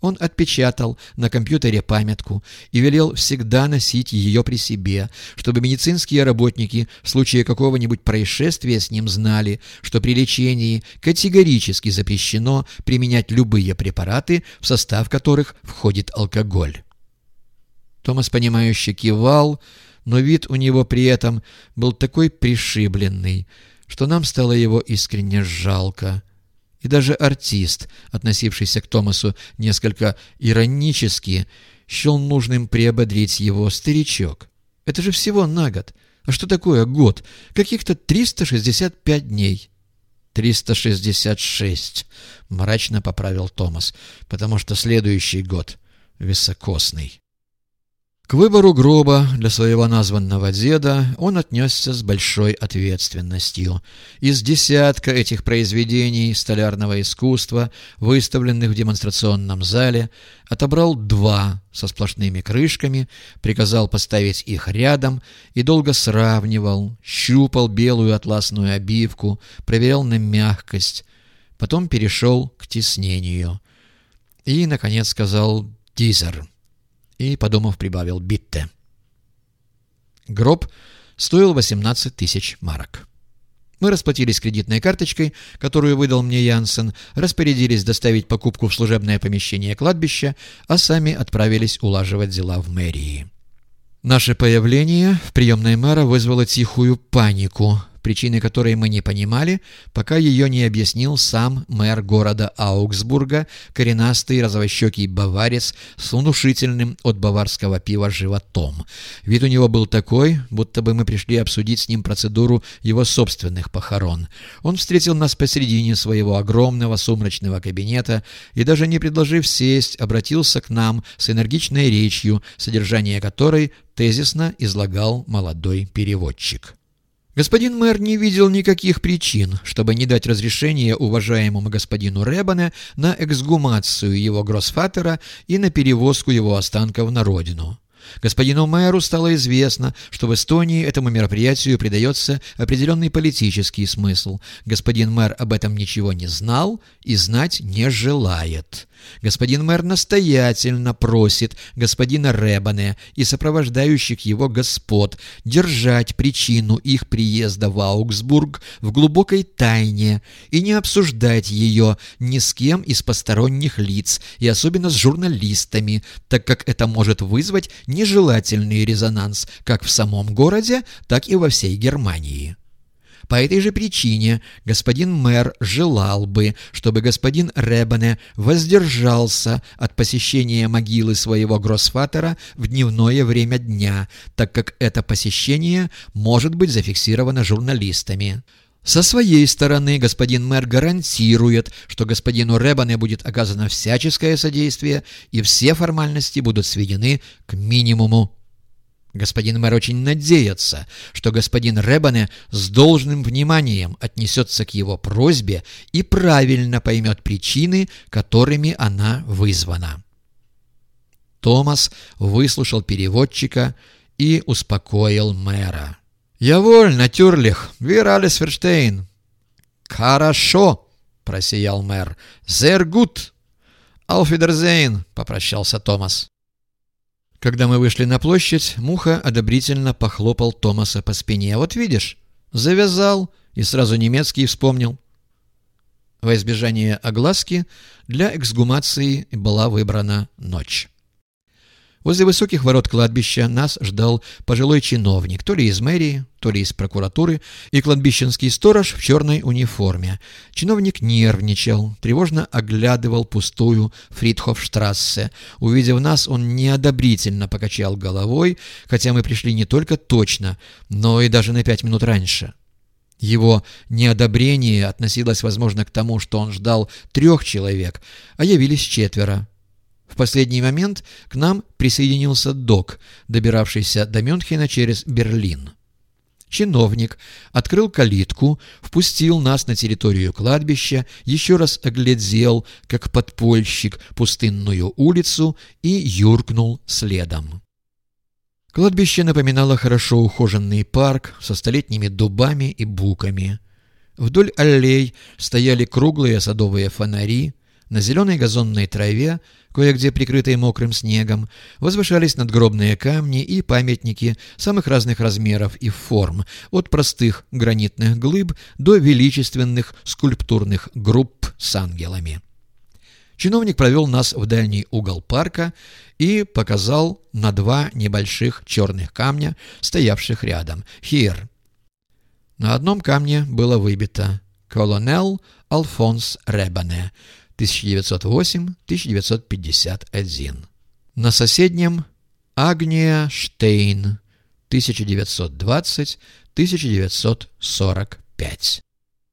Он отпечатал на компьютере памятку и велел всегда носить ее при себе, чтобы медицинские работники в случае какого-нибудь происшествия с ним знали, что при лечении категорически запрещено применять любые препараты, в состав которых входит алкоголь. Томас, понимающе кивал, но вид у него при этом был такой пришибленный, что нам стало его искренне жалко. И даже артист, относившийся к Томасу несколько иронически, счел нужным приободрить его старичок. Это же всего на год. А что такое год? Каких-то 365 дней. 366, мрачно поправил Томас, потому что следующий год високосный. К выбору гроба для своего названного деда он отнесся с большой ответственностью. Из десятка этих произведений столярного искусства, выставленных в демонстрационном зале, отобрал два со сплошными крышками, приказал поставить их рядом и долго сравнивал, щупал белую атласную обивку, проверял на мягкость, потом перешел к тиснению. И, наконец, сказал «Дизер» и, подумав, прибавил «битте». Гроб стоил 18 тысяч марок. Мы расплатились кредитной карточкой, которую выдал мне Янсен, распорядились доставить покупку в служебное помещение кладбища, а сами отправились улаживать дела в мэрии. Наше появление в приемной мэра вызвало тихую панику причины которой мы не понимали, пока ее не объяснил сам мэр города Аугсбурга, коренастый розовощекий баварец с внушительным от баварского пива животом. Вид у него был такой, будто бы мы пришли обсудить с ним процедуру его собственных похорон. Он встретил нас посередине своего огромного сумрачного кабинета и, даже не предложив сесть, обратился к нам с энергичной речью, содержание которой тезисно излагал молодой переводчик. Господин мэр не видел никаких причин, чтобы не дать разрешения уважаемому господину Ребане на эксгумацию его гроссфатера и на перевозку его останков на родину. Господину мэру стало известно, что в Эстонии этому мероприятию придается определенный политический смысл. Господин мэр об этом ничего не знал и знать не желает. Господин мэр настоятельно просит господина Ребане и сопровождающих его господ держать причину их приезда в Аугсбург в глубокой тайне и не обсуждать ее ни с кем из посторонних лиц и особенно с журналистами, так как это может вызвать нежелательный резонанс как в самом городе, так и во всей Германии. По этой же причине господин мэр желал бы, чтобы господин Ребане воздержался от посещения могилы своего гроссфатера в дневное время дня, так как это посещение может быть зафиксировано журналистами. Со своей стороны господин мэр гарантирует, что господину Ребане будет оказано всяческое содействие и все формальности будут сведены к минимуму. Господин мэр очень надеется, что господин Ребане с должным вниманием отнесется к его просьбе и правильно поймет причины, которыми она вызвана. Томас выслушал переводчика и успокоил мэра. «Яволь, натюрлих, вир alles verstehen». «Хорошо», — просиял мэр. «Auf Wiedersehen», — попрощался Томас. Когда мы вышли на площадь, Муха одобрительно похлопал Томаса по спине. «Вот видишь, завязал и сразу немецкий вспомнил». Во избежание огласки для эксгумации была выбрана ночь. Возле высоких ворот кладбища нас ждал пожилой чиновник, то ли из мэрии, то ли из прокуратуры, и кладбищенский сторож в черной униформе. Чиновник нервничал, тревожно оглядывал пустую Фридхофштрассе. Увидев нас, он неодобрительно покачал головой, хотя мы пришли не только точно, но и даже на пять минут раньше. Его неодобрение относилось, возможно, к тому, что он ждал трех человек, а явились четверо. В последний момент к нам присоединился док, добиравшийся до Мюнхена через Берлин. Чиновник открыл калитку, впустил нас на территорию кладбища, еще раз оглядел, как подпольщик, пустынную улицу и юркнул следом. Кладбище напоминало хорошо ухоженный парк со столетними дубами и буками. Вдоль аллей стояли круглые садовые фонари, На зеленой газонной траве, кое-где прикрытой мокрым снегом, возвышались надгробные камни и памятники самых разных размеров и форм, от простых гранитных глыб до величественных скульптурных групп с ангелами. Чиновник провел нас в дальний угол парка и показал на два небольших черных камня, стоявших рядом. «Хир». На одном камне было выбито «Колонел Алфонс Ребане», 1908-1951. На соседнем Агния Штейн 1920-1945.